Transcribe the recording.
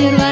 мира.